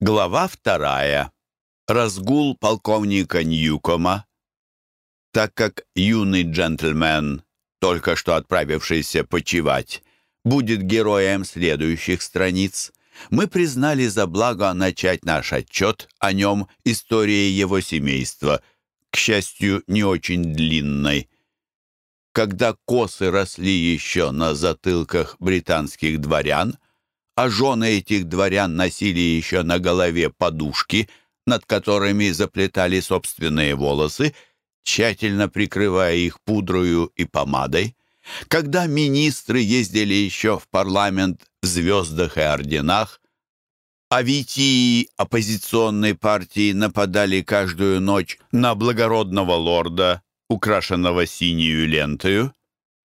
Глава вторая. Разгул полковника Ньюкома. Так как юный джентльмен, только что отправившийся почевать, будет героем следующих страниц, мы признали за благо начать наш отчет о нем историей его семейства, к счастью, не очень длинной. Когда косы росли еще на затылках британских дворян – а жены этих дворян носили еще на голове подушки, над которыми заплетали собственные волосы, тщательно прикрывая их пудрою и помадой. Когда министры ездили еще в парламент в звездах и орденах, а витии оппозиционной партии нападали каждую ночь на благородного лорда, украшенного синюю лентою,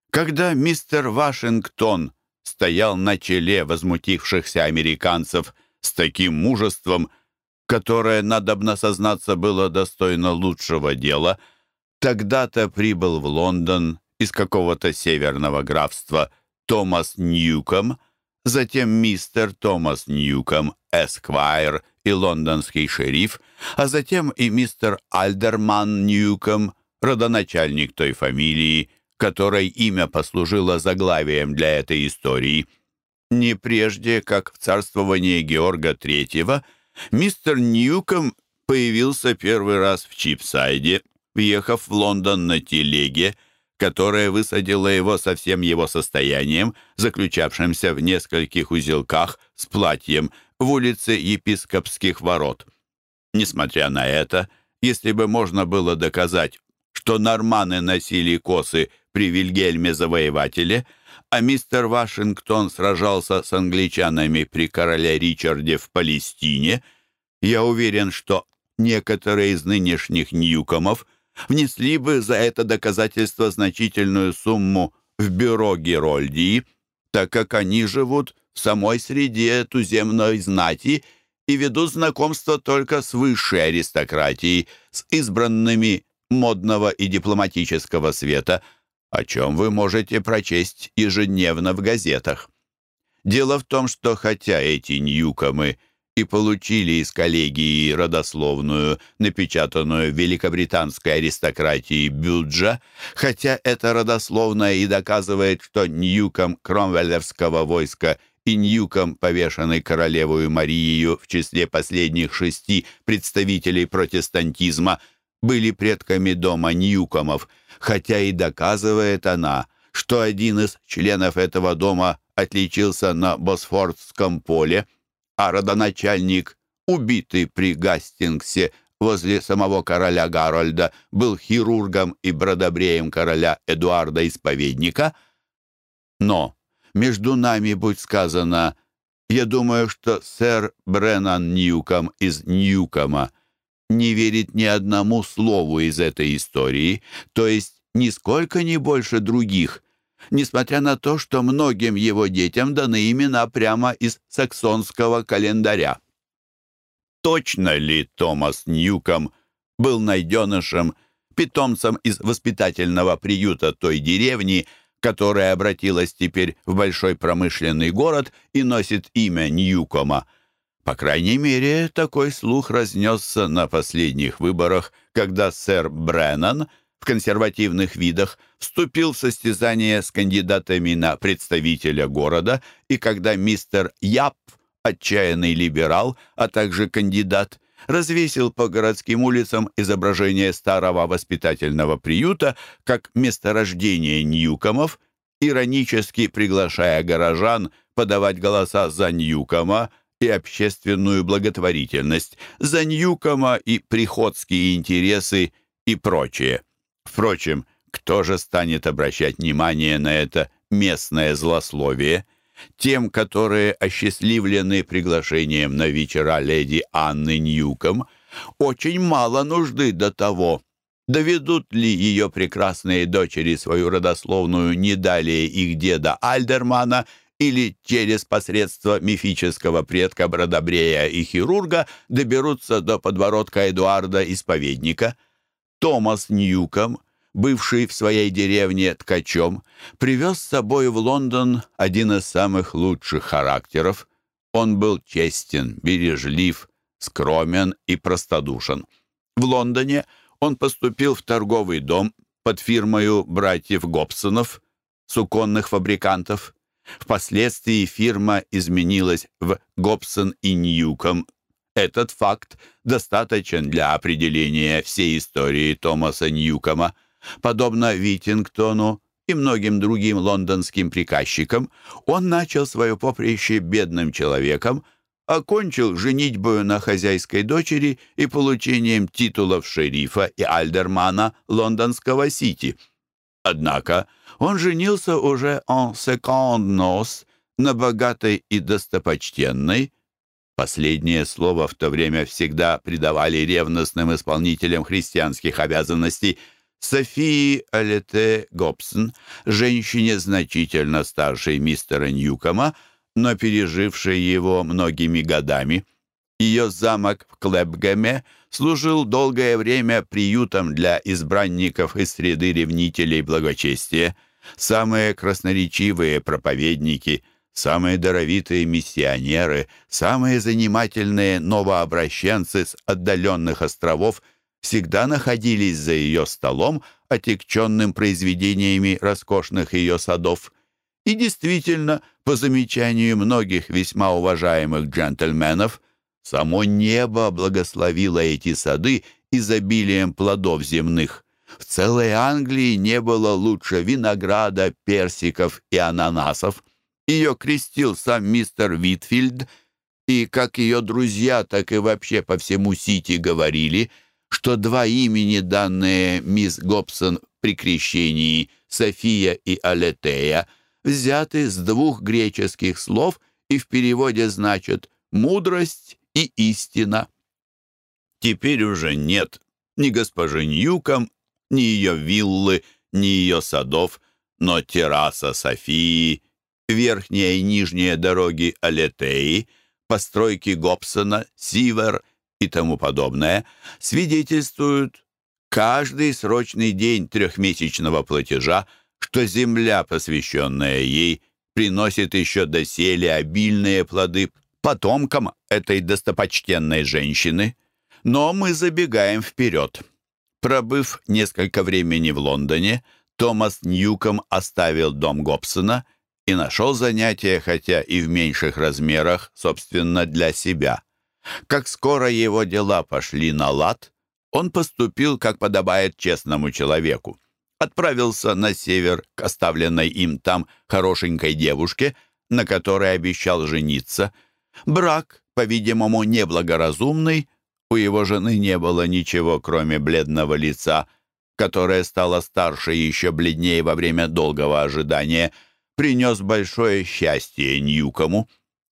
когда мистер Вашингтон стоял на челе возмутившихся американцев с таким мужеством, которое, надобно сознаться, было достойно лучшего дела, тогда-то прибыл в Лондон из какого-то северного графства Томас Ньюком, затем мистер Томас Ньюком, эсквайр и лондонский шериф, а затем и мистер Альдерман Ньюком, родоначальник той фамилии, которой имя послужило заглавием для этой истории. Не прежде, как в царствовании Георга III, мистер Ньюком появился первый раз в Чипсайде, въехав в Лондон на телеге, которая высадила его со всем его состоянием, заключавшимся в нескольких узелках с платьем в улице Епископских ворот. Несмотря на это, если бы можно было доказать, что норманы носили косы при Вильгельме Завоевателе, а мистер Вашингтон сражался с англичанами при короле Ричарде в Палестине, я уверен, что некоторые из нынешних Ньюкомов внесли бы за это доказательство значительную сумму в бюро Герольдии, так как они живут в самой среде туземной знати и ведут знакомство только с высшей аристократией, с избранными модного и дипломатического света – о чем вы можете прочесть ежедневно в газетах. Дело в том, что хотя эти Ньюкомы и получили из коллегии родословную, напечатанную в великобританской аристократии Бюджа, хотя эта родословная и доказывает, что Ньюком Кромвеллевского войска и Ньюком, повешенный королевою Марию в числе последних шести представителей протестантизма, были предками дома Ньюкомов – хотя и доказывает она, что один из членов этого дома отличился на Босфордском поле, а родоначальник, убитый при Гастингсе возле самого короля Гарольда, был хирургом и бродобреем короля Эдуарда Исповедника. Но, между нами, будь сказано, я думаю, что сэр Бреннан Ньюком из Ньюкома не верит ни одному слову из этой истории, то есть нисколько не больше других, несмотря на то, что многим его детям даны имена прямо из саксонского календаря. Точно ли Томас Ньюком был найденышем, питомцем из воспитательного приюта той деревни, которая обратилась теперь в большой промышленный город и носит имя Ньюкома? По крайней мере, такой слух разнесся на последних выборах, когда сэр Бреннан в консервативных видах вступил в состязание с кандидатами на представителя города, и когда мистер Яп, отчаянный либерал, а также кандидат, развесил по городским улицам изображение старого воспитательного приюта как месторождение Ньюкомов, иронически приглашая горожан подавать голоса за Ньюкома, и общественную благотворительность, за Ньюкома и приходские интересы и прочее. Впрочем, кто же станет обращать внимание на это местное злословие? Тем, которые осчастливлены приглашением на вечера леди Анны Ньюком, очень мало нужды до того, доведут ли ее прекрасные дочери свою родословную не далее их деда Альдермана – или через посредство мифического предка Бродобрея и хирурга доберутся до подбородка Эдуарда Исповедника. Томас Ньюком, бывший в своей деревне ткачом, привез с собой в Лондон один из самых лучших характеров. Он был честен, бережлив, скромен и простодушен. В Лондоне он поступил в торговый дом под фирмою братьев Гобсонов, суконных фабрикантов. Впоследствии фирма изменилась в Гобсон и Ньюком. Этот факт достаточен для определения всей истории Томаса Ньюкома. Подобно Витингтону и многим другим лондонским приказчикам, он начал свое поприще бедным человеком, окончил женитьбою на хозяйской дочери и получением титулов шерифа и альдермана лондонского Сити. Однако он женился уже en second нос на богатой и достопочтенной. Последнее слово в то время всегда придавали ревностным исполнителям христианских обязанностей Софии Алете Гобсон, женщине значительно старшей мистера Ньюкома, но пережившей его многими годами. Ее замок в Клэпгэме служил долгое время приютом для избранников из среды ревнителей благочестия. Самые красноречивые проповедники, самые даровитые миссионеры, самые занимательные новообращенцы с отдаленных островов всегда находились за ее столом, отекченным произведениями роскошных ее садов. И действительно, по замечанию многих весьма уважаемых джентльменов, само небо благословило эти сады изобилием плодов земных. В целой Англии не было лучше винограда, персиков и ананасов. Ее крестил сам мистер Витфильд, и как ее друзья, так и вообще по всему Сити говорили, что два имени, данные мисс Гобсон при крещении, София и Алетея, взяты с двух греческих слов и в переводе значат «мудрость» и «истина». Теперь уже нет ни госпожи Ньюком, ни ее виллы, ни ее садов, но терраса Софии, верхняя и нижняя дороги Алетеи, постройки Гобсона, Сивер и тому подобное, свидетельствуют каждый срочный день трехмесячного платежа, что земля, посвященная ей, приносит еще доселе обильные плоды потомкам этой достопочтенной женщины. Но мы забегаем вперед. Пробыв несколько времени в Лондоне, Томас Ньюком оставил дом Гобсона и нашел занятие, хотя и в меньших размерах, собственно, для себя. Как скоро его дела пошли на лад, он поступил, как подобает честному человеку. Отправился на север к оставленной им там хорошенькой девушке, на которой обещал жениться. Брак, по-видимому, неблагоразумный, у его жены не было ничего, кроме бледного лица, которое стало старше и еще бледнее во время долгого ожидания, принес большое счастье Ньюкому.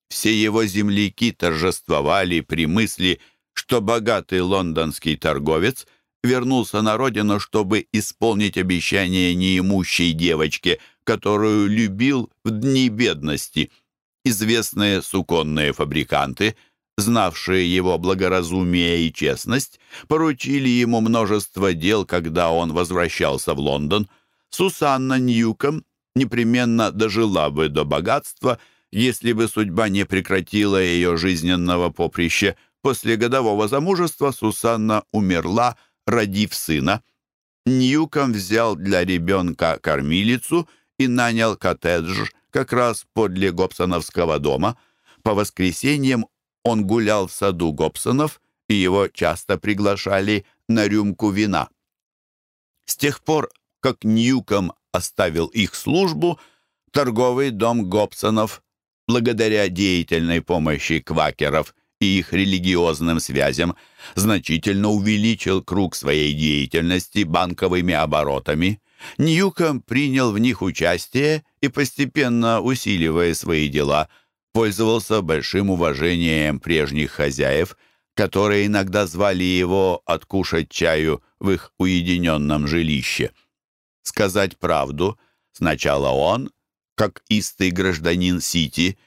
Все его земляки торжествовали при мысли, что богатый лондонский торговец вернулся на родину, чтобы исполнить обещание неимущей девочке, которую любил в дни бедности. Известные суконные фабриканты – знавшие его благоразумие и честность, поручили ему множество дел, когда он возвращался в Лондон. Сусанна Ньюком непременно дожила бы до богатства, если бы судьба не прекратила ее жизненного поприща. После годового замужества Сусанна умерла, родив сына. Ньюком взял для ребенка кормилицу и нанял коттедж как раз подле Гобсоновского дома. По воскресеньям он гулял в саду Гобсонов, и его часто приглашали на рюмку вина. С тех пор, как Ньюком оставил их службу, торговый дом Гобсонов, благодаря деятельной помощи квакеров и их религиозным связям, значительно увеличил круг своей деятельности банковыми оборотами. Ньюком принял в них участие и, постепенно усиливая свои дела, пользовался большим уважением прежних хозяев, которые иногда звали его откушать чаю в их уединенном жилище. Сказать правду, сначала он, как истый гражданин Сити,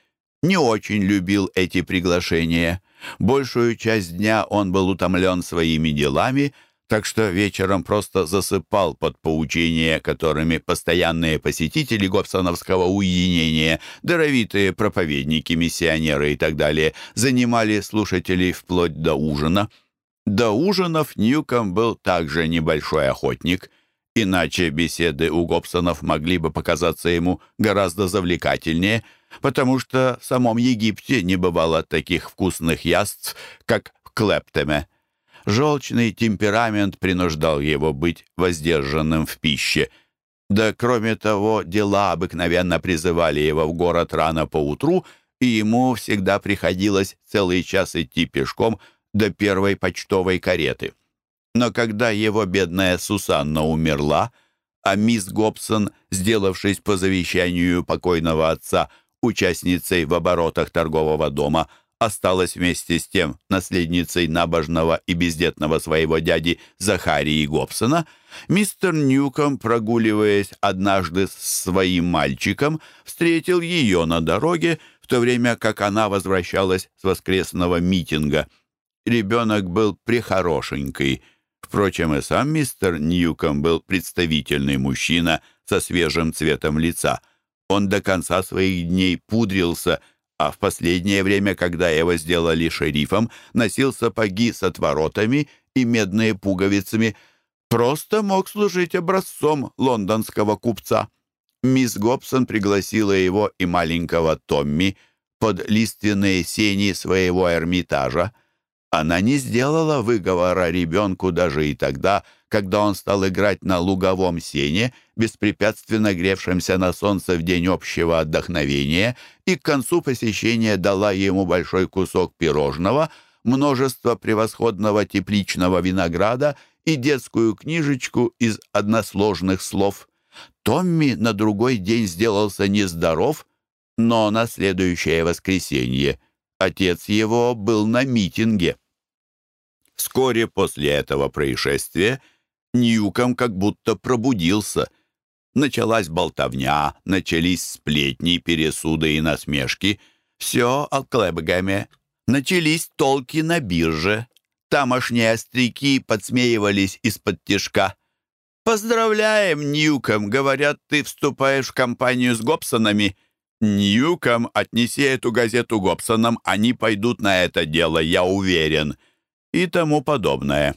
не очень любил эти приглашения. Большую часть дня он был утомлен своими делами, так что вечером просто засыпал под поучения, которыми постоянные посетители Гобсоновского уединения, даровитые проповедники, миссионеры и так далее, занимали слушателей вплоть до ужина. До ужинов Ньюком был также небольшой охотник, иначе беседы у Гобсонов могли бы показаться ему гораздо завлекательнее, потому что в самом Египте не бывало таких вкусных яств, как в Клептеме. Желчный темперамент принуждал его быть воздержанным в пище. Да, кроме того, дела обыкновенно призывали его в город рано поутру, и ему всегда приходилось целый час идти пешком до первой почтовой кареты. Но когда его бедная Сусанна умерла, а мисс Гобсон, сделавшись по завещанию покойного отца участницей в оборотах торгового дома, осталась вместе с тем наследницей набожного и бездетного своего дяди Захарии Гобсона, мистер Ньюком, прогуливаясь однажды с своим мальчиком, встретил ее на дороге, в то время как она возвращалась с воскресного митинга. Ребенок был прихорошенький. Впрочем, и сам мистер Ньюком был представительный мужчина со свежим цветом лица. Он до конца своих дней пудрился – а в последнее время, когда его сделали шерифом, носил сапоги с отворотами и медные пуговицами, просто мог служить образцом лондонского купца. Мисс Гобсон пригласила его и маленького Томми под лиственные сени своего Эрмитажа. Она не сделала выговора ребенку даже и тогда, когда он стал играть на луговом сене, беспрепятственно гревшемся на солнце в день общего отдохновения, и к концу посещения дала ему большой кусок пирожного, множество превосходного тепличного винограда и детскую книжечку из односложных слов. Томми на другой день сделался нездоров, но на следующее воскресенье отец его был на митинге. Вскоре после этого происшествия Ньюком как будто пробудился. Началась болтовня, начались сплетни, пересуды и насмешки. Все о Клэбгаме. Начались толки на бирже. Тамошние остряки подсмеивались из-под тишка. «Поздравляем, Ньюком! Говорят, ты вступаешь в компанию с Гобсонами». «Ньюком, отнеси эту газету Гобсонам, они пойдут на это дело, я уверен». И тому подобное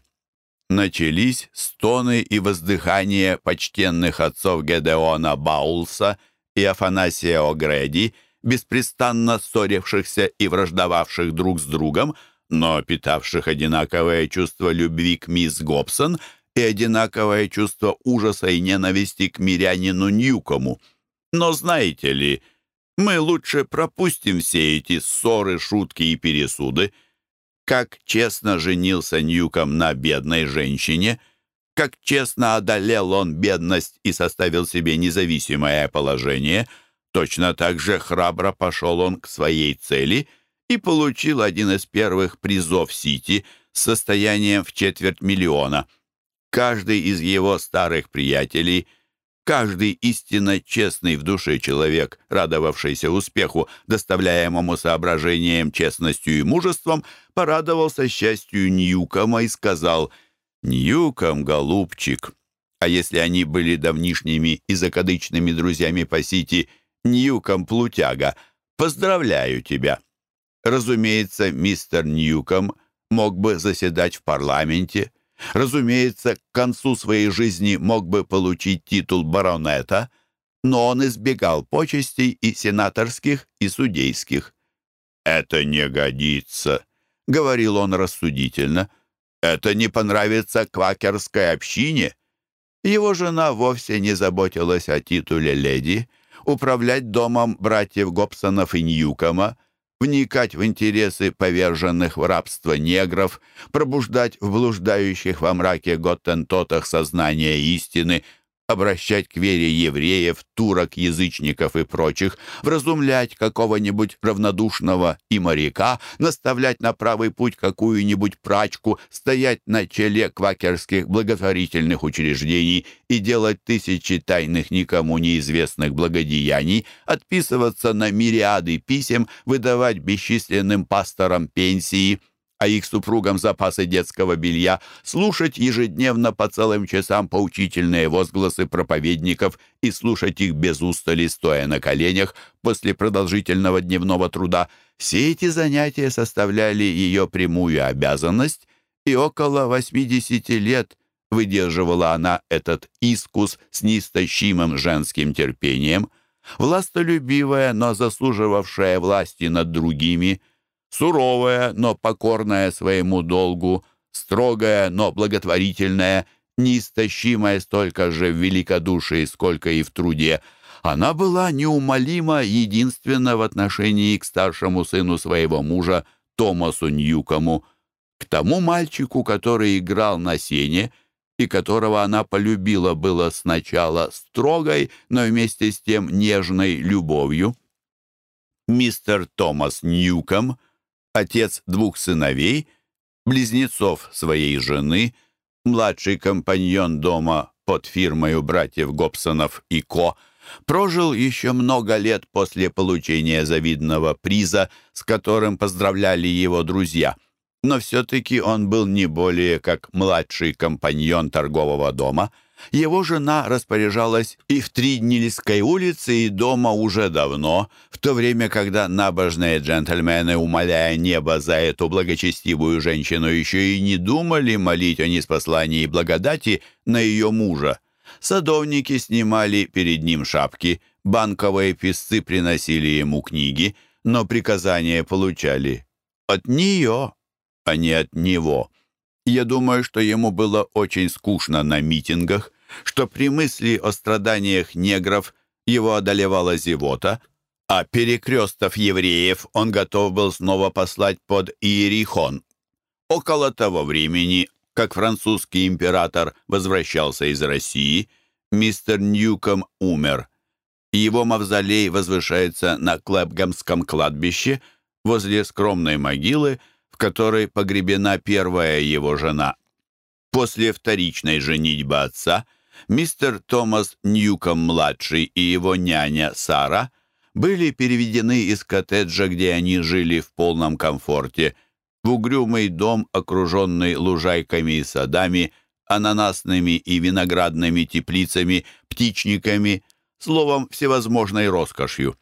начались стоны и воздыхания почтенных отцов Гедеона Баулса и Афанасия О'Греди, беспрестанно ссорившихся и враждовавших друг с другом, но питавших одинаковое чувство любви к мисс Гобсон и одинаковое чувство ужаса и ненависти к мирянину Ньюкому. Но знаете ли, мы лучше пропустим все эти ссоры, шутки и пересуды, как честно женился Ньюком на бедной женщине, как честно одолел он бедность и составил себе независимое положение, точно так же храбро пошел он к своей цели и получил один из первых призов Сити с состоянием в четверть миллиона. Каждый из его старых приятелей – Каждый истинно честный в душе человек, радовавшийся успеху, доставляемому соображением, честностью и мужеством, порадовался счастью Ньюкома и сказал «Ньюком, голубчик». А если они были давнишними и закадычными друзьями по Сити, Ньюком Плутяга, поздравляю тебя. Разумеется, мистер Ньюком мог бы заседать в парламенте, Разумеется, к концу своей жизни мог бы получить титул баронета, но он избегал почестей и сенаторских, и судейских. «Это не годится», — говорил он рассудительно. «Это не понравится квакерской общине». Его жена вовсе не заботилась о титуле леди. Управлять домом братьев Гобсонов и Ньюкома вникать в интересы поверженных в рабство негров, пробуждать в блуждающих во мраке готтентотах сознание истины, обращать к вере евреев, турок, язычников и прочих, вразумлять какого-нибудь равнодушного и моряка, наставлять на правый путь какую-нибудь прачку, стоять на челе квакерских благотворительных учреждений и делать тысячи тайных никому неизвестных благодеяний, отписываться на мириады писем, выдавать бесчисленным пасторам пенсии – а их супругам запасы детского белья, слушать ежедневно по целым часам поучительные возгласы проповедников и слушать их без устали, стоя на коленях после продолжительного дневного труда, все эти занятия составляли ее прямую обязанность, и около 80 лет выдерживала она этот искус с неистощимым женским терпением, властолюбивая, но заслуживавшая власти над другими – суровая, но покорная своему долгу, строгая, но благотворительная, неистощимая столько же в великодушии, сколько и в труде, она была неумолимо единственна в отношении к старшему сыну своего мужа, Томасу Ньюкому, к тому мальчику, который играл на сене, и которого она полюбила было сначала строгой, но вместе с тем нежной любовью. Мистер Томас Ньюком отец двух сыновей, близнецов своей жены, младший компаньон дома под фирмою братьев Гобсонов и Ко, прожил еще много лет после получения завидного приза, с которым поздравляли его друзья. Но все-таки он был не более как младший компаньон торгового дома – его жена распоряжалась и в Триднильской улице, и дома уже давно, в то время, когда набожные джентльмены, умоляя небо за эту благочестивую женщину, еще и не думали молить о неспослании благодати на ее мужа. Садовники снимали перед ним шапки, банковые писцы приносили ему книги, но приказания получали от нее, а не от него. Я думаю, что ему было очень скучно на митингах, что при мысли о страданиях негров его одолевала зевота, а перекрестов евреев он готов был снова послать под Иерихон. Около того времени, как французский император возвращался из России, мистер Ньюком умер. Его мавзолей возвышается на Клэпгамском кладбище возле скромной могилы, в которой погребена первая его жена. После вторичной женитьбы отца мистер Томас Ньюком-младший и его няня Сара были переведены из коттеджа, где они жили в полном комфорте, в угрюмый дом, окруженный лужайками и садами, ананасными и виноградными теплицами, птичниками, словом, всевозможной роскошью.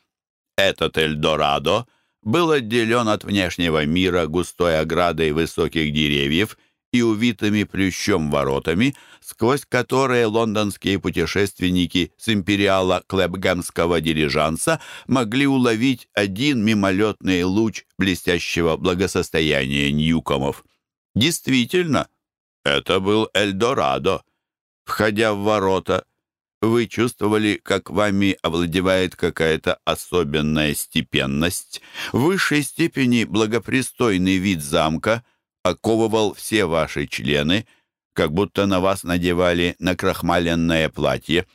Этот Эльдорадо был отделен от внешнего мира густой оградой высоких деревьев и увитыми плющом воротами, сквозь которые лондонские путешественники с империала Клэпгамского дирижанса могли уловить один мимолетный луч блестящего благосостояния Ньюкомов. Действительно, это был Эльдорадо. Входя в ворота, вы чувствовали, как вами овладевает какая-то особенная степенность, в высшей степени благопристойный вид замка оковывал все ваши члены, как будто на вас надевали накрахмаленное платье.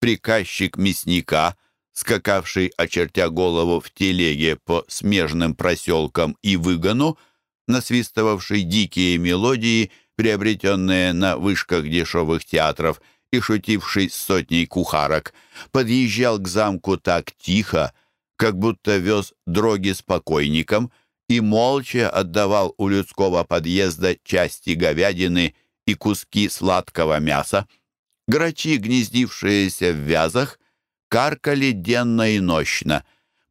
Приказчик мясника, скакавший, очертя голову в телеге по смежным проселкам и выгону, насвистывавший дикие мелодии, приобретенные на вышках дешевых театров – и шутивший с сотней кухарок, подъезжал к замку так тихо, как будто вез дроги с покойником и молча отдавал у людского подъезда части говядины и куски сладкого мяса. Грачи, гнездившиеся в вязах, каркали денно и нощно.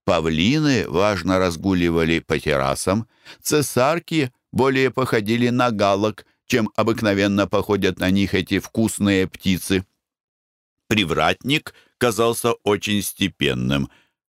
Павлины важно разгуливали по террасам, цесарки более походили на галок — чем обыкновенно походят на них эти вкусные птицы. Привратник казался очень степенным.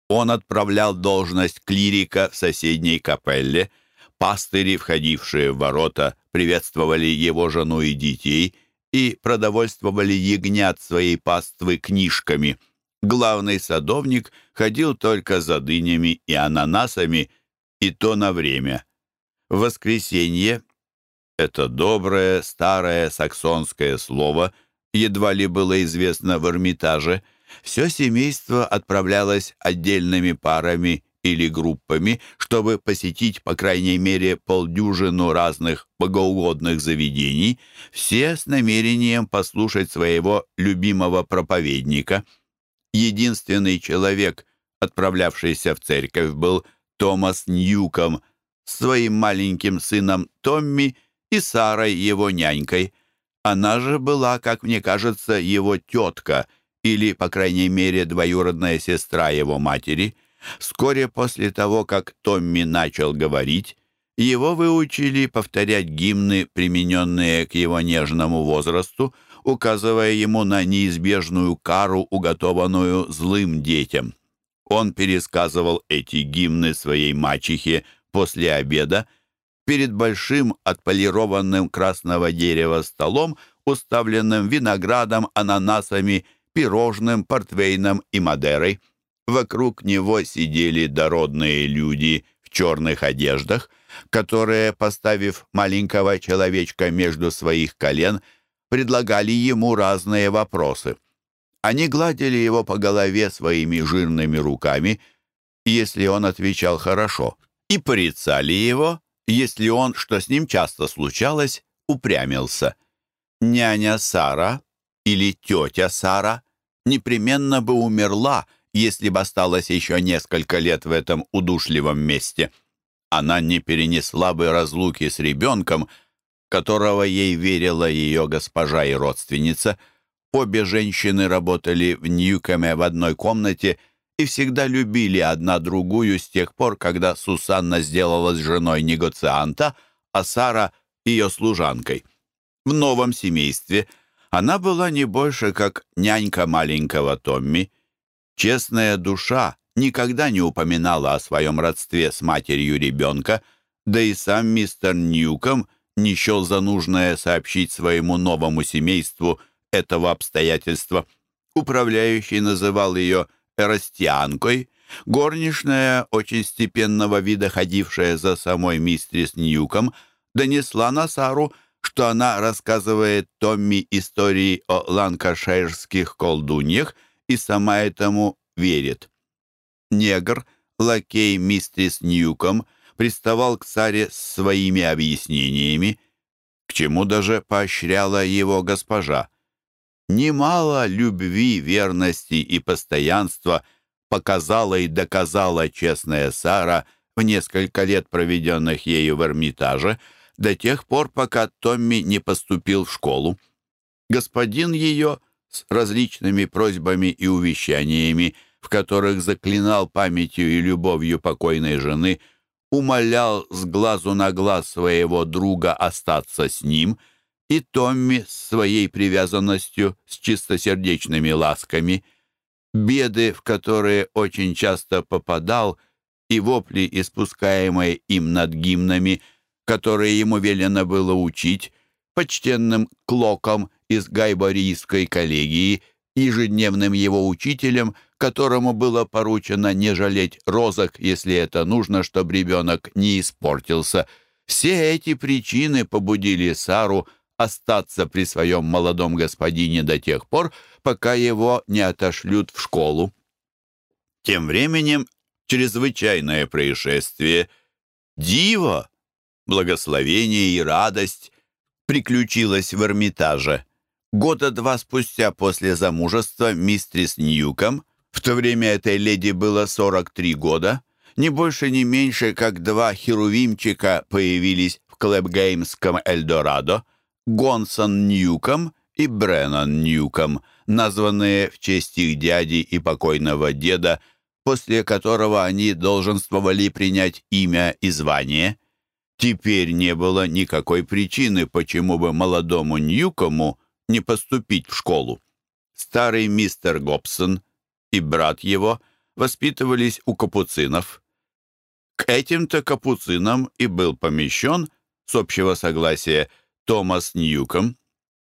Он отправлял должность клирика в соседней капелле. Пастыри, входившие в ворота, приветствовали его жену и детей и продовольствовали ягнят своей паствы книжками. Главный садовник ходил только за дынями и ананасами, и то на время. В воскресенье это доброе, старое саксонское слово едва ли было известно в Эрмитаже. Все семейство отправлялось отдельными парами или группами, чтобы посетить, по крайней мере, полдюжину разных богоугодных заведений, все с намерением послушать своего любимого проповедника. Единственный человек, отправлявшийся в церковь, был Томас Ньюком, своим маленьким сыном Томми и Сарой, его нянькой. Она же была, как мне кажется, его тетка или, по крайней мере, двоюродная сестра его матери. Вскоре после того, как Томми начал говорить, его выучили повторять гимны, примененные к его нежному возрасту, указывая ему на неизбежную кару, уготованную злым детям. Он пересказывал эти гимны своей мачехе после обеда перед большим отполированным красного дерева столом, уставленным виноградом, ананасами, пирожным, портвейном и мадерой. Вокруг него сидели дородные люди в черных одеждах, которые, поставив маленького человечка между своих колен, предлагали ему разные вопросы. Они гладили его по голове своими жирными руками, если он отвечал хорошо, и порицали его, если он, что с ним часто случалось, упрямился. Няня Сара или тетя Сара непременно бы умерла, если бы осталась еще несколько лет в этом удушливом месте — она не перенесла бы разлуки с ребенком, которого ей верила ее госпожа и родственница. Обе женщины работали в Ньюкоме в одной комнате и всегда любили одна другую с тех пор, когда Сусанна сделалась женой негоцианта, а Сара — ее служанкой. В новом семействе она была не больше, как нянька маленького Томми. Честная душа — никогда не упоминала о своем родстве с матерью ребенка, да и сам мистер Ньюком не счел за нужное сообщить своему новому семейству этого обстоятельства. Управляющий называл ее «эрастианкой», горничная, очень степенного вида ходившая за самой мистерис Ньюком, донесла на Сару, что она рассказывает Томми истории о ланкаширских колдуньях и сама этому верит негр, лакей мистерис Ньюком, приставал к царе с своими объяснениями, к чему даже поощряла его госпожа. Немало любви, верности и постоянства показала и доказала честная Сара в несколько лет, проведенных ею в Эрмитаже, до тех пор, пока Томми не поступил в школу. Господин ее с различными просьбами и увещаниями – в которых заклинал памятью и любовью покойной жены, умолял с глазу на глаз своего друга остаться с ним, и Томми с своей привязанностью, с чистосердечными ласками, беды, в которые очень часто попадал, и вопли, испускаемые им над гимнами, которые ему велено было учить, почтенным клоком из гайборийской коллегии, ежедневным его учителем — которому было поручено не жалеть розок, если это нужно, чтобы ребенок не испортился. Все эти причины побудили Сару остаться при своем молодом господине до тех пор, пока его не отошлют в школу. Тем временем чрезвычайное происшествие, диво, благословение и радость приключилось в Эрмитаже. Года два спустя после замужества мистрис Ньюком в то время этой леди было 43 года. Ни больше, ни меньше, как два херувимчика появились в Клэбгеймском Эльдорадо. Гонсон Ньюком и Бреннан Ньюком, названные в честь их дяди и покойного деда, после которого они долженствовали принять имя и звание. Теперь не было никакой причины, почему бы молодому Ньюкому не поступить в школу. Старый мистер Гобсон и брат его воспитывались у капуцинов. К этим-то капуцинам и был помещен, с общего согласия, Томас Ньюком,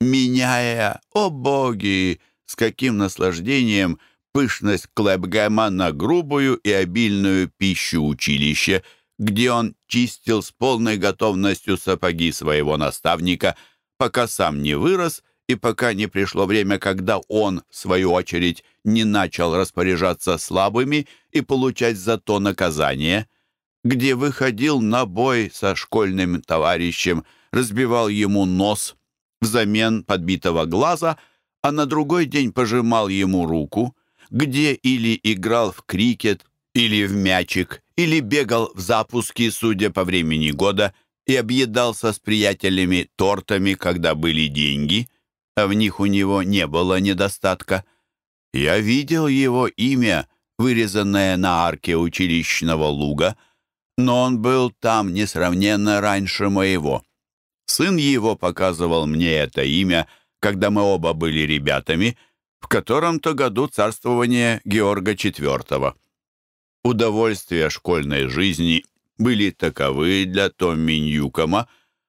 меняя, о боги, с каким наслаждением пышность Клэбгэма на грубую и обильную пищу училища, где он чистил с полной готовностью сапоги своего наставника, пока сам не вырос и пока не пришло время, когда он, в свою очередь, не начал распоряжаться слабыми и получать за то наказание, где выходил на бой со школьным товарищем, разбивал ему нос взамен подбитого глаза, а на другой день пожимал ему руку, где или играл в крикет, или в мячик, или бегал в запуске, судя по времени года, и объедался с приятелями тортами, когда были деньги, а в них у него не было недостатка. Я видел его имя, вырезанное на арке училищного луга, но он был там несравненно раньше моего. Сын его показывал мне это имя, когда мы оба были ребятами, в котором-то году царствования Георга IV. Удовольствия школьной жизни были таковы для Томми Ньюкома,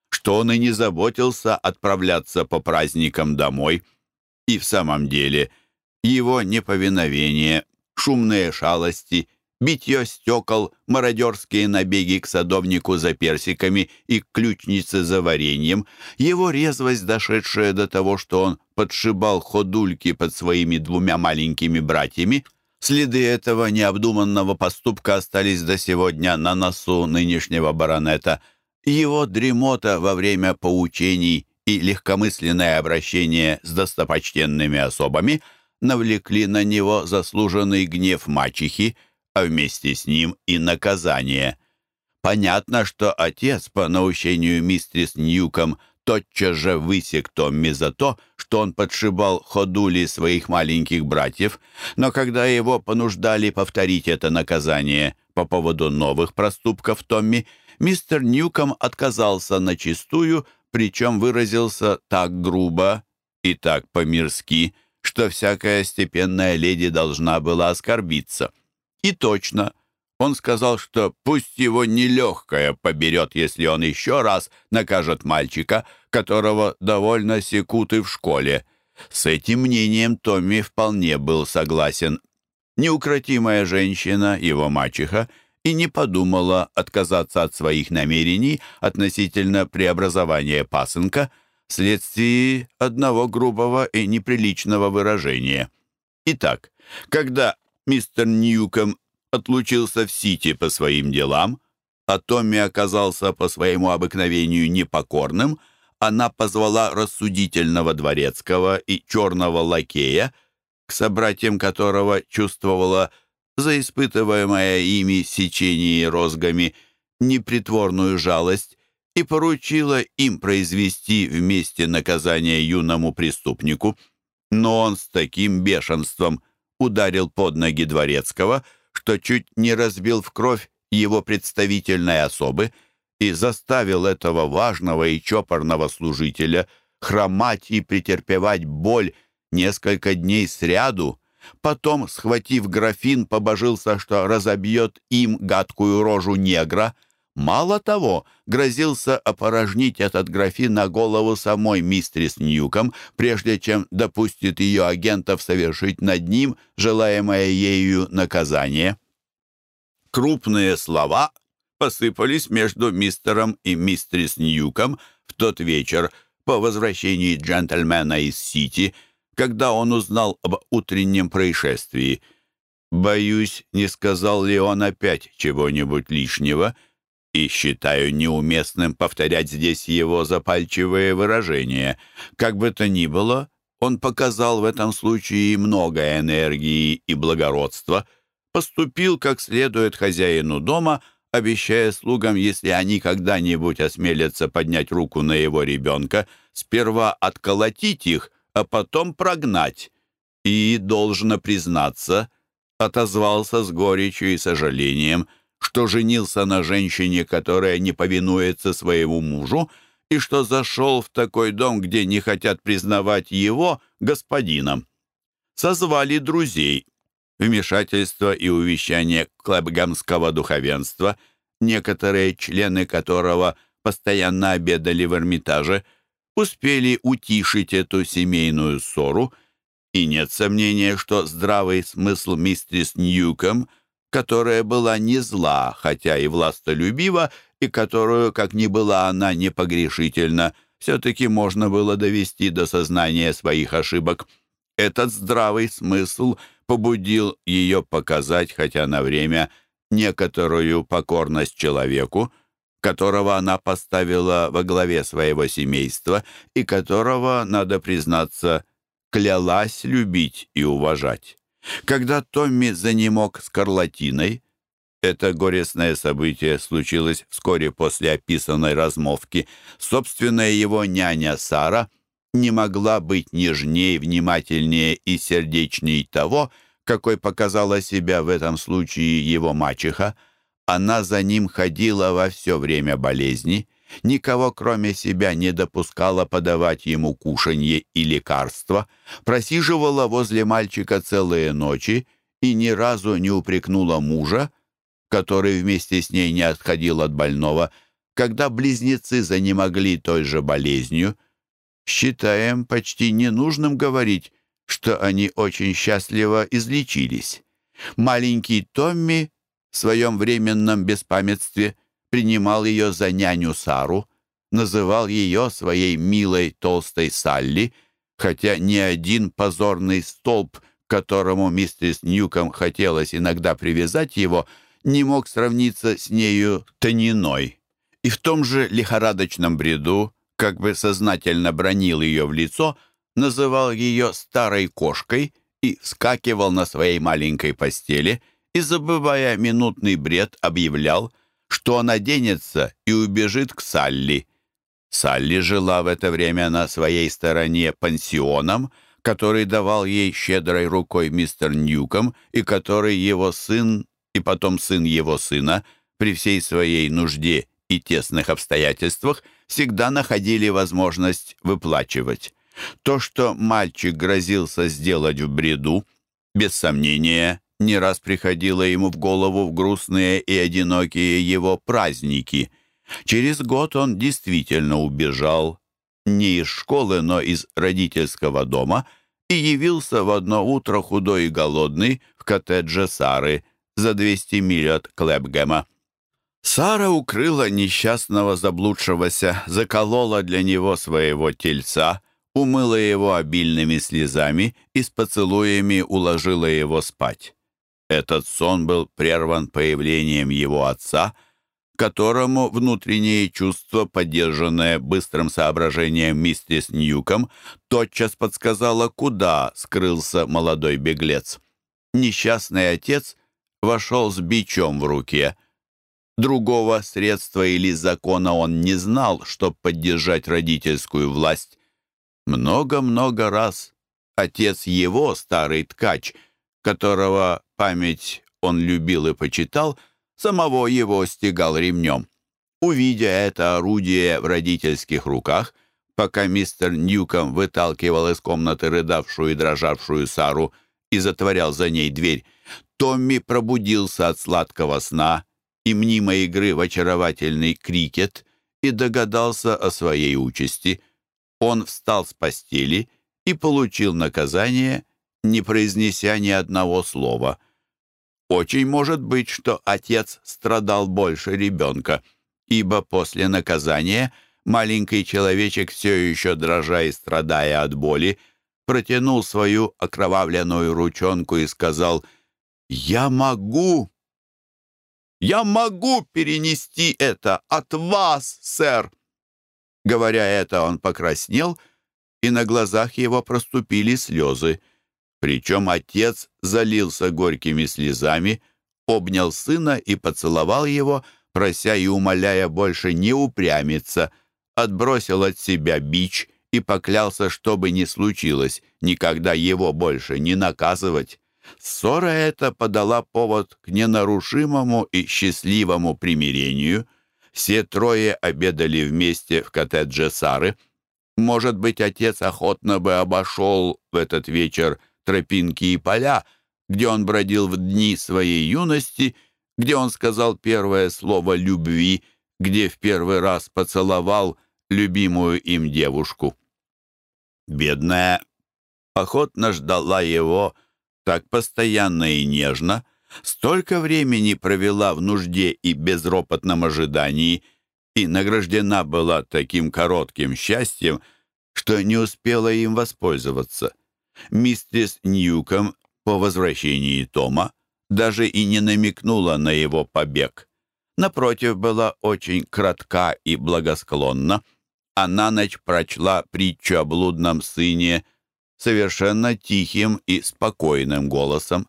что он и не заботился отправляться по праздникам домой. И в самом деле его неповиновение, шумные шалости — битье стекол, мародерские набеги к садовнику за персиками и к ключнице за вареньем, его резвость, дошедшая до того, что он подшибал ходульки под своими двумя маленькими братьями, следы этого необдуманного поступка остались до сегодня на носу нынешнего баронета. Его дремота во время поучений и легкомысленное обращение с достопочтенными особами навлекли на него заслуженный гнев мачехи — а вместе с ним и наказание. Понятно, что отец, по наущению мистерис Ньюком, тотчас же высек Томми за то, что он подшибал ходули своих маленьких братьев, но когда его понуждали повторить это наказание по поводу новых проступков Томми, мистер Ньюком отказался начистую, причем выразился так грубо и так по-мирски, что всякая степенная леди должна была оскорбиться. И точно, он сказал, что пусть его нелегкое поберет, если он еще раз накажет мальчика, которого довольно секут и в школе. С этим мнением Томми вполне был согласен. Неукротимая женщина, его мачеха, и не подумала отказаться от своих намерений относительно преобразования пасынка вследствие одного грубого и неприличного выражения. Итак, когда мистер Ньюком отлучился в Сити по своим делам, а Томми оказался по своему обыкновению непокорным, она позвала рассудительного дворецкого и черного лакея, к собратьям которого чувствовала за испытываемое ими сечение розгами непритворную жалость и поручила им произвести вместе наказание юному преступнику. Но он с таким бешенством ударил под ноги Дворецкого, что чуть не разбил в кровь его представительной особы и заставил этого важного и чопорного служителя хромать и претерпевать боль несколько дней сряду, потом, схватив графин, побожился, что разобьет им гадкую рожу негра — Мало того, грозился опорожнить этот графин на голову самой мистрис Ньюком, прежде чем допустит ее агентов совершить над ним желаемое ею наказание. Крупные слова посыпались между мистером и мистрис Ньюком в тот вечер по возвращении джентльмена из Сити, когда он узнал об утреннем происшествии. Боюсь, не сказал ли он опять чего-нибудь лишнего — и считаю неуместным повторять здесь его запальчивые выражения. Как бы то ни было, он показал в этом случае много энергии и благородства, поступил как следует хозяину дома, обещая слугам, если они когда-нибудь осмелятся поднять руку на его ребенка, сперва отколотить их, а потом прогнать. И, должно признаться, отозвался с горечью и сожалением – что женился на женщине, которая не повинуется своему мужу, и что зашел в такой дом, где не хотят признавать его господином. Созвали друзей. Вмешательство и увещание клэбгамского духовенства, некоторые члены которого постоянно обедали в Эрмитаже, успели утишить эту семейную ссору, и нет сомнения, что здравый смысл мистерис Ньюком — которая была не зла, хотя и властолюбива, и которую, как ни была она непогрешительна, все-таки можно было довести до сознания своих ошибок. Этот здравый смысл побудил ее показать, хотя на время, некоторую покорность человеку, которого она поставила во главе своего семейства и которого, надо признаться, клялась любить и уважать. Когда Томми занемог скарлатиной, Это горестное событие случилось вскоре после описанной размовки. Собственная его няня Сара не могла быть нежнее, внимательнее и сердечней того, какой показала себя в этом случае его мачеха. Она за ним ходила во все время болезни, никого кроме себя не допускала подавать ему кушанье и лекарства, просиживала возле мальчика целые ночи и ни разу не упрекнула мужа, который вместе с ней не отходил от больного, когда близнецы занемогли той же болезнью, считаем почти ненужным говорить, что они очень счастливо излечились. Маленький Томми в своем временном беспамятстве принимал ее за няню Сару, называл ее своей милой толстой Салли, хотя ни один позорный столб, к которому мистерс Ньюком хотелось иногда привязать его, не мог сравниться с нею Таниной. И в том же лихорадочном бреду, как бы сознательно бронил ее в лицо, называл ее старой кошкой и вскакивал на своей маленькой постели и, забывая минутный бред, объявлял, что он оденется и убежит к Салли. Салли жила в это время на своей стороне пансионом, который давал ей щедрой рукой мистер Ньюком и который его сын и потом сын его сына, при всей своей нужде и тесных обстоятельствах, всегда находили возможность выплачивать. То, что мальчик грозился сделать в бреду, без сомнения, не раз приходило ему в голову в грустные и одинокие его праздники. Через год он действительно убежал не из школы, но из родительского дома и явился в одно утро худой и голодный в коттедже Сары – за 200 миль от Клэпгэма. Сара укрыла несчастного заблудшегося, заколола для него своего тельца, умыла его обильными слезами и с поцелуями уложила его спать. Этот сон был прерван появлением его отца, которому внутреннее чувство, поддержанное быстрым соображением миссис Ньюком, тотчас подсказало, куда скрылся молодой беглец. Несчастный отец вошел с бичом в руке. Другого средства или закона он не знал, чтобы поддержать родительскую власть. Много-много раз отец его, старый ткач, которого память он любил и почитал, самого его стегал ремнем. Увидя это орудие в родительских руках, пока мистер Ньюком выталкивал из комнаты рыдавшую и дрожавшую Сару и затворял за ней дверь, Томми пробудился от сладкого сна и мнимой игры в очаровательный крикет и догадался о своей участи. Он встал с постели и получил наказание, не произнеся ни одного слова. Очень может быть, что отец страдал больше ребенка, ибо после наказания маленький человечек, все еще дрожа и страдая от боли, протянул свою окровавленную ручонку и сказал — «Я могу! Я могу перенести это от вас, сэр!» Говоря это, он покраснел, и на глазах его проступили слезы. Причем отец залился горькими слезами, обнял сына и поцеловал его, прося и умоляя больше не упрямиться, отбросил от себя бич и поклялся, что бы ни случилось, никогда его больше не наказывать. Ссора эта подала повод к ненарушимому и счастливому примирению. Все трое обедали вместе в коттедже Сары. Может быть, отец охотно бы обошел в этот вечер тропинки и поля, где он бродил в дни своей юности, где он сказал первое слово любви, где в первый раз поцеловал любимую им девушку. Бедная охотно ждала его, так постоянно и нежно, столько времени провела в нужде и безропотном ожидании и награждена была таким коротким счастьем, что не успела им воспользоваться. Мистерс Ньюком по возвращении Тома даже и не намекнула на его побег. Напротив, была очень кратка и благосклонна, а на ночь прочла притчу о блудном сыне совершенно тихим и спокойным голосом.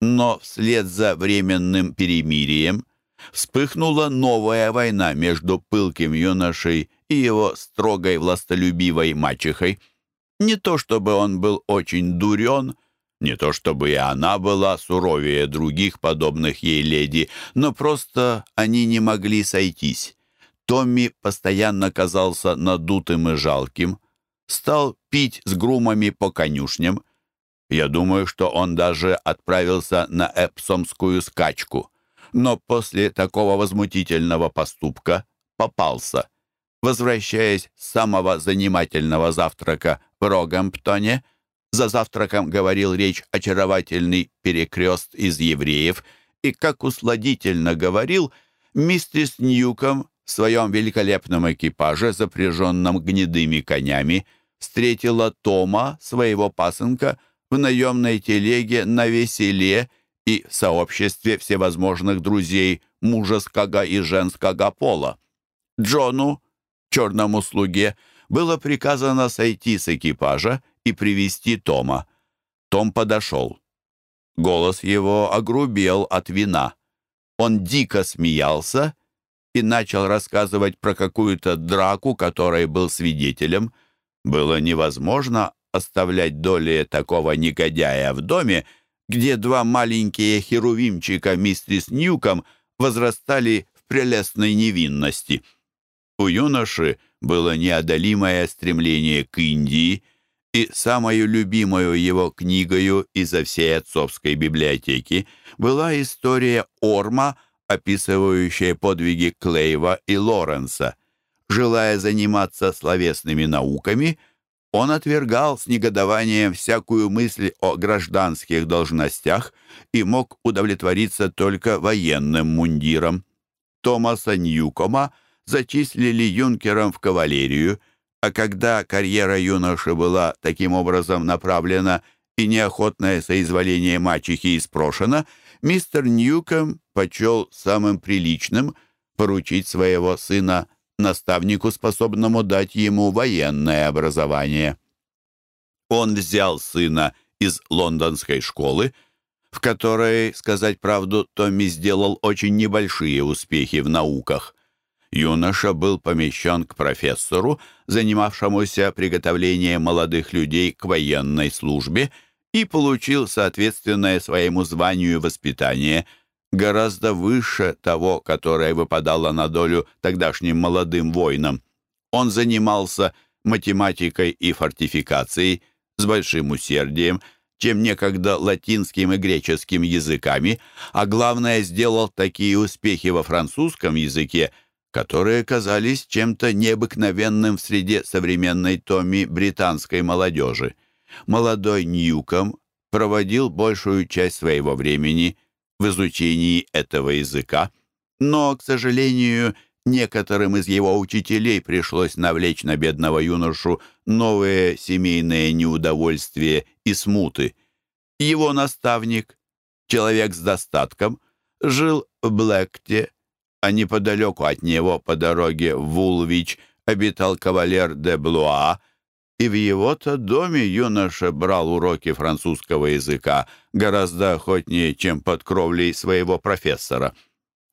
Но вслед за временным перемирием вспыхнула новая война между пылким юношей и его строгой властолюбивой мачехой. Не то чтобы он был очень дурен, не то чтобы и она была суровее других подобных ей леди, но просто они не могли сойтись. Томми постоянно казался надутым и жалким, стал пить с грумами по конюшням. Я думаю, что он даже отправился на эпсомскую скачку. Но после такого возмутительного поступка попался. Возвращаясь с самого занимательного завтрака в Рогамптоне, за завтраком говорил речь очаровательный перекрест из евреев, и, как усладительно говорил, миссис Ньюком в своем великолепном экипаже, запряженном гнедыми конями, встретила Тома, своего пасынка, в наемной телеге на веселе и в сообществе всевозможных друзей мужеского и женского пола. Джону, черному слуге, было приказано сойти с экипажа и привести Тома. Том подошел. Голос его огрубел от вина. Он дико смеялся и начал рассказывать про какую-то драку, которой был свидетелем. Было невозможно оставлять доли такого негодяя в доме, где два маленькие херувимчика мистерис Ньюком возрастали в прелестной невинности. У юноши было неодолимое стремление к Индии — и самою любимою его книгою изо всей отцовской библиотеки была история Орма, описывающая подвиги Клейва и Лоренса. Желая заниматься словесными науками, он отвергал с негодованием всякую мысль о гражданских должностях и мог удовлетвориться только военным мундиром. Томаса Ньюкома зачислили юнкером в кавалерию – а когда карьера юноши была таким образом направлена и неохотное соизволение мачехи испрошено, мистер Ньюком почел самым приличным поручить своего сына наставнику, способному дать ему военное образование. Он взял сына из лондонской школы, в которой, сказать правду, Томми сделал очень небольшие успехи в науках юноша был помещен к профессору, занимавшемуся приготовлением молодых людей к военной службе, и получил соответственное своему званию воспитание гораздо выше того, которое выпадало на долю тогдашним молодым воинам. Он занимался математикой и фортификацией с большим усердием, чем некогда латинским и греческим языками, а главное, сделал такие успехи во французском языке – которые казались чем-то необыкновенным в среде современной Томми британской молодежи. Молодой Ньюком проводил большую часть своего времени в изучении этого языка, но, к сожалению, некоторым из его учителей пришлось навлечь на бедного юношу новые семейные неудовольствия и смуты. Его наставник, человек с достатком, жил в Блэкте, а неподалеку от него по дороге в Вулвич обитал кавалер де Блуа, и в его-то доме юноша брал уроки французского языка гораздо охотнее, чем под кровлей своего профессора.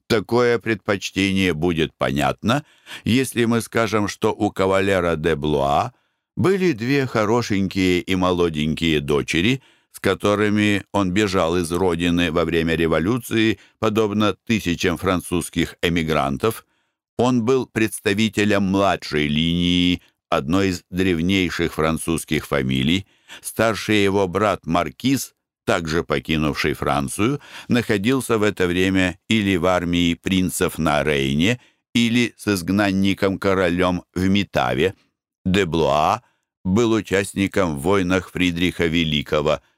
Такое предпочтение будет понятно, если мы скажем, что у кавалера де Блуа были две хорошенькие и молоденькие дочери — с которыми он бежал из родины во время революции, подобно тысячам французских эмигрантов. Он был представителем младшей линии одной из древнейших французских фамилий. Старший его брат Маркиз, также покинувший Францию, находился в это время или в армии принцев на Рейне, или с изгнанником-королем в Митаве. Деблуа был участником в войнах Фридриха Великого –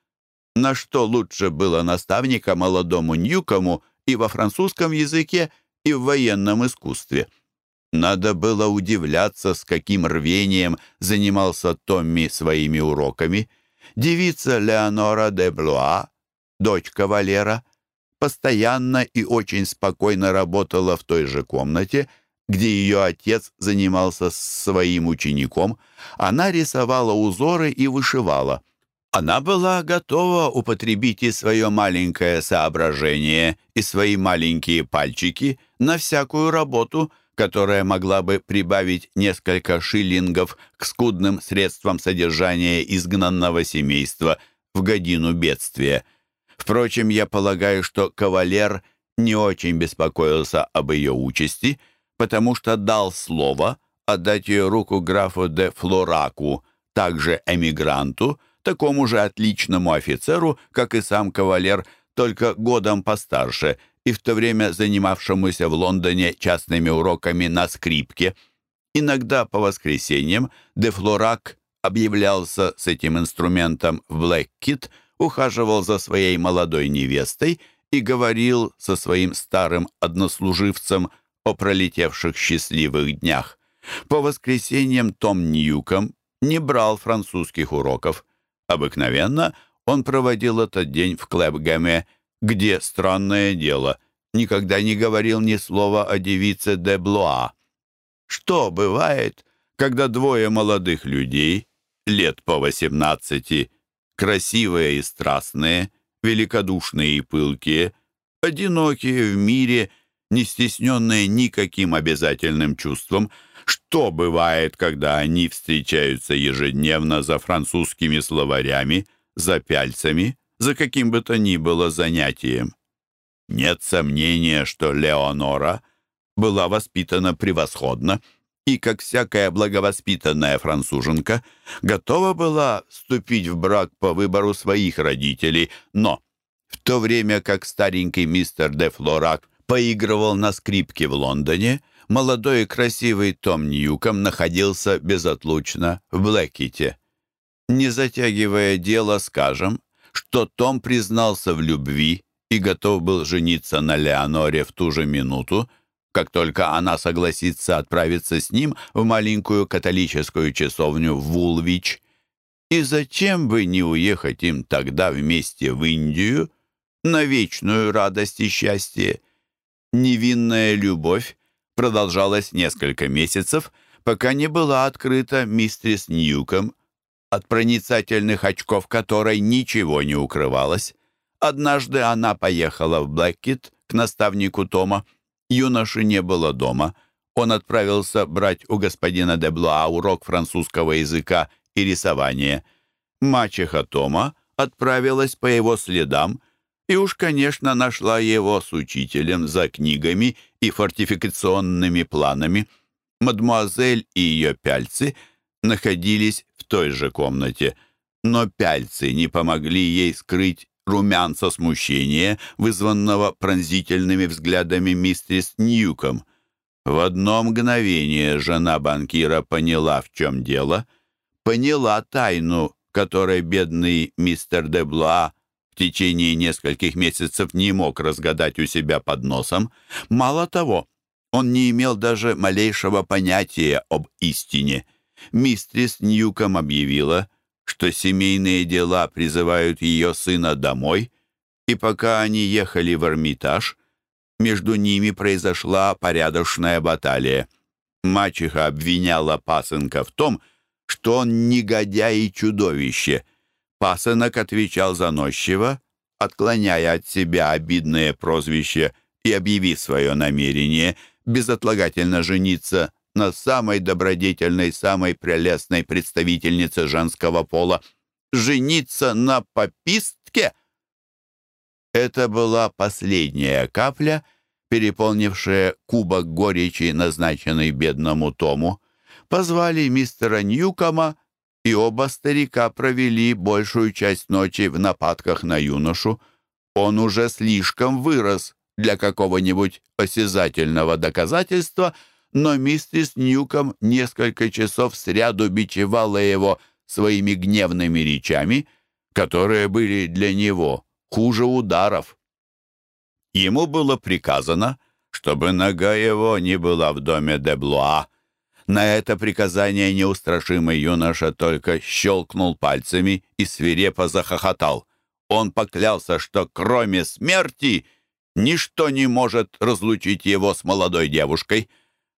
на что лучше было наставника молодому Ньюкому и во французском языке, и в военном искусстве. Надо было удивляться, с каким рвением занимался Томми своими уроками. Девица Леонора де Блуа, дочь кавалера, постоянно и очень спокойно работала в той же комнате, где ее отец занимался с своим учеником. Она рисовала узоры и вышивала — Она была готова употребить и свое маленькое соображение, и свои маленькие пальчики на всякую работу, которая могла бы прибавить несколько шиллингов к скудным средствам содержания изгнанного семейства в годину бедствия. Впрочем, я полагаю, что кавалер не очень беспокоился об ее участи, потому что дал слово отдать ее руку графу де Флораку, также эмигранту, такому же отличному офицеру, как и сам кавалер, только годом постарше и в то время занимавшемуся в Лондоне частными уроками на скрипке. Иногда по воскресеньям де Флорак объявлялся с этим инструментом в Блэккит, ухаживал за своей молодой невестой и говорил со своим старым однослуживцем о пролетевших счастливых днях. По воскресеньям Том Ньюком не брал французских уроков. Обыкновенно он проводил этот день в Клэпгэме, где, странное дело, никогда не говорил ни слова о девице де Блуа. Что бывает, когда двое молодых людей, лет по восемнадцати, красивые и страстные, великодушные и пылкие, одинокие в мире, не стесненные никаким обязательным чувством, что бывает, когда они встречаются ежедневно за французскими словарями, за пяльцами, за каким бы то ни было занятием? Нет сомнения, что Леонора была воспитана превосходно и, как всякая благовоспитанная француженка, готова была вступить в брак по выбору своих родителей, но в то время как старенький мистер де Флорак поигрывал на скрипке в Лондоне, молодой и красивый Том Ньюком находился безотлучно в Блэките. Не затягивая дело, скажем, что Том признался в любви и готов был жениться на Леоноре в ту же минуту, как только она согласится отправиться с ним в маленькую католическую часовню в Вулвич. И зачем бы не уехать им тогда вместе в Индию на вечную радость и счастье? Невинная любовь продолжалась несколько месяцев, пока не была открыта мистерис Ньюком, от проницательных очков которой ничего не укрывалось. Однажды она поехала в Блэккит к наставнику Тома. Юноши не было дома. Он отправился брать у господина де Блуа урок французского языка и рисования. Мачеха Тома отправилась по его следам и уж, конечно, нашла его с учителем за книгами и фортификационными планами. Мадмуазель и ее пяльцы находились в той же комнате, но пяльцы не помогли ей скрыть румянца смущения, вызванного пронзительными взглядами мистерис Ньюком. В одно мгновение жена банкира поняла, в чем дело, поняла тайну, которой бедный мистер де Блуа в течение нескольких месяцев не мог разгадать у себя под носом. Мало того, он не имел даже малейшего понятия об истине. Мистрис Ньюком объявила, что семейные дела призывают ее сына домой, и пока они ехали в Эрмитаж, между ними произошла порядочная баталия. Мачеха обвиняла пасынка в том, что он негодяй и чудовище — Пасынок отвечал заносчиво, отклоняя от себя обидное прозвище и объявив свое намерение безотлагательно жениться на самой добродетельной, самой прелестной представительнице женского пола. Жениться на попистке? Это была последняя капля, переполнившая кубок горечи, назначенный бедному Тому. Позвали мистера Ньюкома, и оба старика провели большую часть ночи в нападках на юношу. Он уже слишком вырос для какого-нибудь осязательного доказательства, но миссис Ньюком несколько часов сряду бичевала его своими гневными речами, которые были для него хуже ударов. Ему было приказано, чтобы нога его не была в доме де Блуа, на это приказание неустрашимый юноша только щелкнул пальцами и свирепо захохотал. Он поклялся, что кроме смерти ничто не может разлучить его с молодой девушкой.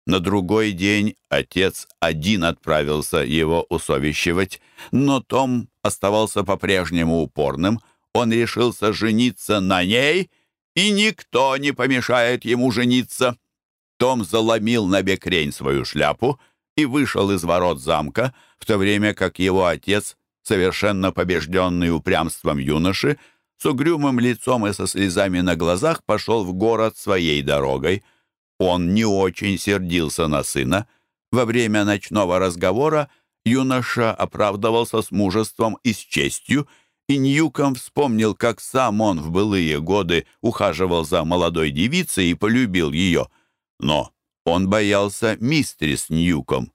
На другой день отец один отправился его усовещивать, но Том оставался по-прежнему упорным. Он решился жениться на ней, и никто не помешает ему жениться. Том заломил на бекрень свою шляпу и вышел из ворот замка, в то время как его отец, совершенно побежденный упрямством юноши, с угрюмым лицом и со слезами на глазах пошел в город своей дорогой. Он не очень сердился на сына. Во время ночного разговора юноша оправдывался с мужеством и с честью, и Ньюком вспомнил, как сам он в былые годы ухаживал за молодой девицей и полюбил ее. Но он боялся мистерис Ньюком.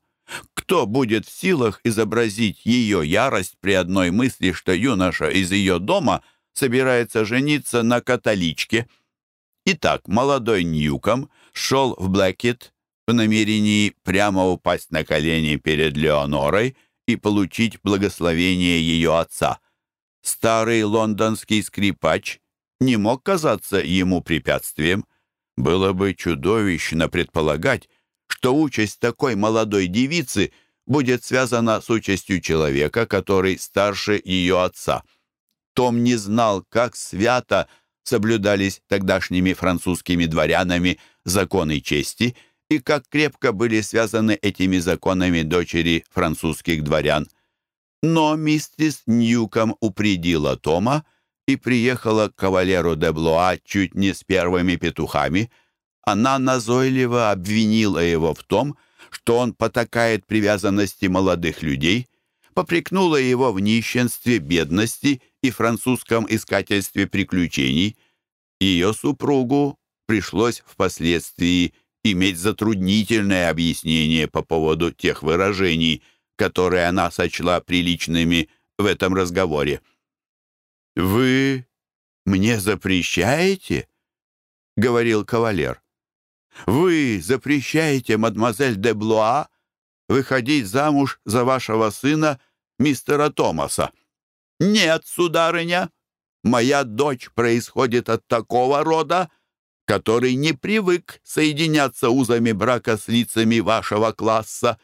Кто будет в силах изобразить ее ярость при одной мысли, что юноша из ее дома собирается жениться на католичке? Итак, молодой Ньюком шел в Блэкет в намерении прямо упасть на колени перед Леонорой и получить благословение ее отца. Старый лондонский скрипач не мог казаться ему препятствием. Было бы чудовищно предполагать, что участь такой молодой девицы будет связана с участью человека, который старше ее отца. Том не знал, как свято соблюдались тогдашними французскими дворянами законы чести и как крепко были связаны этими законами дочери французских дворян. Но миссис Ньюком упредила Тома, и приехала к кавалеру де Блуа чуть не с первыми петухами. Она назойливо обвинила его в том, что он потакает привязанности молодых людей, попрекнула его в нищенстве, бедности и французском искательстве приключений. Ее супругу пришлось впоследствии иметь затруднительное объяснение по поводу тех выражений, которые она сочла приличными в этом разговоре. «Вы мне запрещаете?» — говорил кавалер. «Вы запрещаете мадемуазель де Блуа выходить замуж за вашего сына, мистера Томаса?» «Нет, сударыня, моя дочь происходит от такого рода, который не привык соединяться узами брака с лицами вашего класса.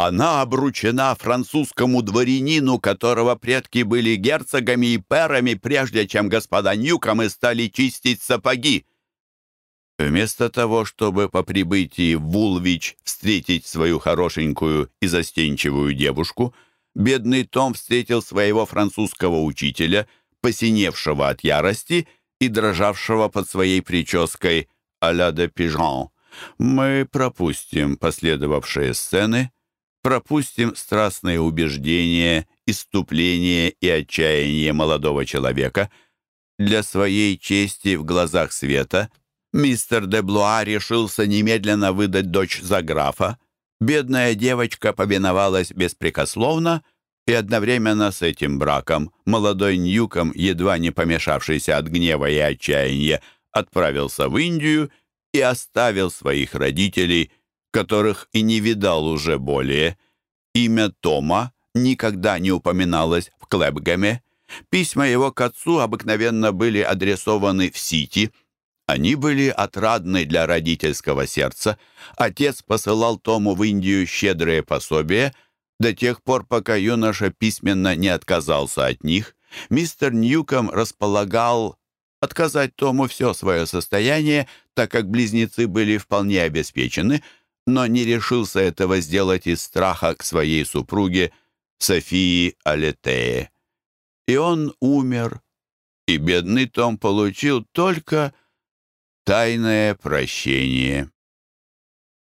Она обручена французскому дворянину, которого предки были герцогами и перами, прежде чем господа Ньюкомы стали чистить сапоги. Вместо того, чтобы по прибытии в Вулвич встретить свою хорошенькую и застенчивую девушку, бедный Том встретил своего французского учителя, посиневшего от ярости и дрожавшего под своей прической а-ля де пижон. Мы пропустим последовавшие сцены — пропустим страстные убеждения, иступление и отчаяние молодого человека. Для своей чести в глазах света мистер де Блуа решился немедленно выдать дочь за графа. Бедная девочка повиновалась беспрекословно, и одновременно с этим браком молодой Ньюком, едва не помешавшийся от гнева и отчаяния, отправился в Индию и оставил своих родителей – которых и не видал уже более. Имя Тома никогда не упоминалось в Клэбгаме. Письма его к отцу обыкновенно были адресованы в Сити. Они были отрадны для родительского сердца. Отец посылал Тому в Индию щедрые пособия до тех пор, пока юноша письменно не отказался от них. Мистер Ньюком располагал отказать Тому все свое состояние, так как близнецы были вполне обеспечены — но не решился этого сделать из страха к своей супруге Софии Алетее. И он умер, и бедный Том получил только тайное прощение.